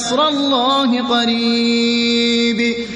نَصْرَ اللَّهِ قَرِيبٌ.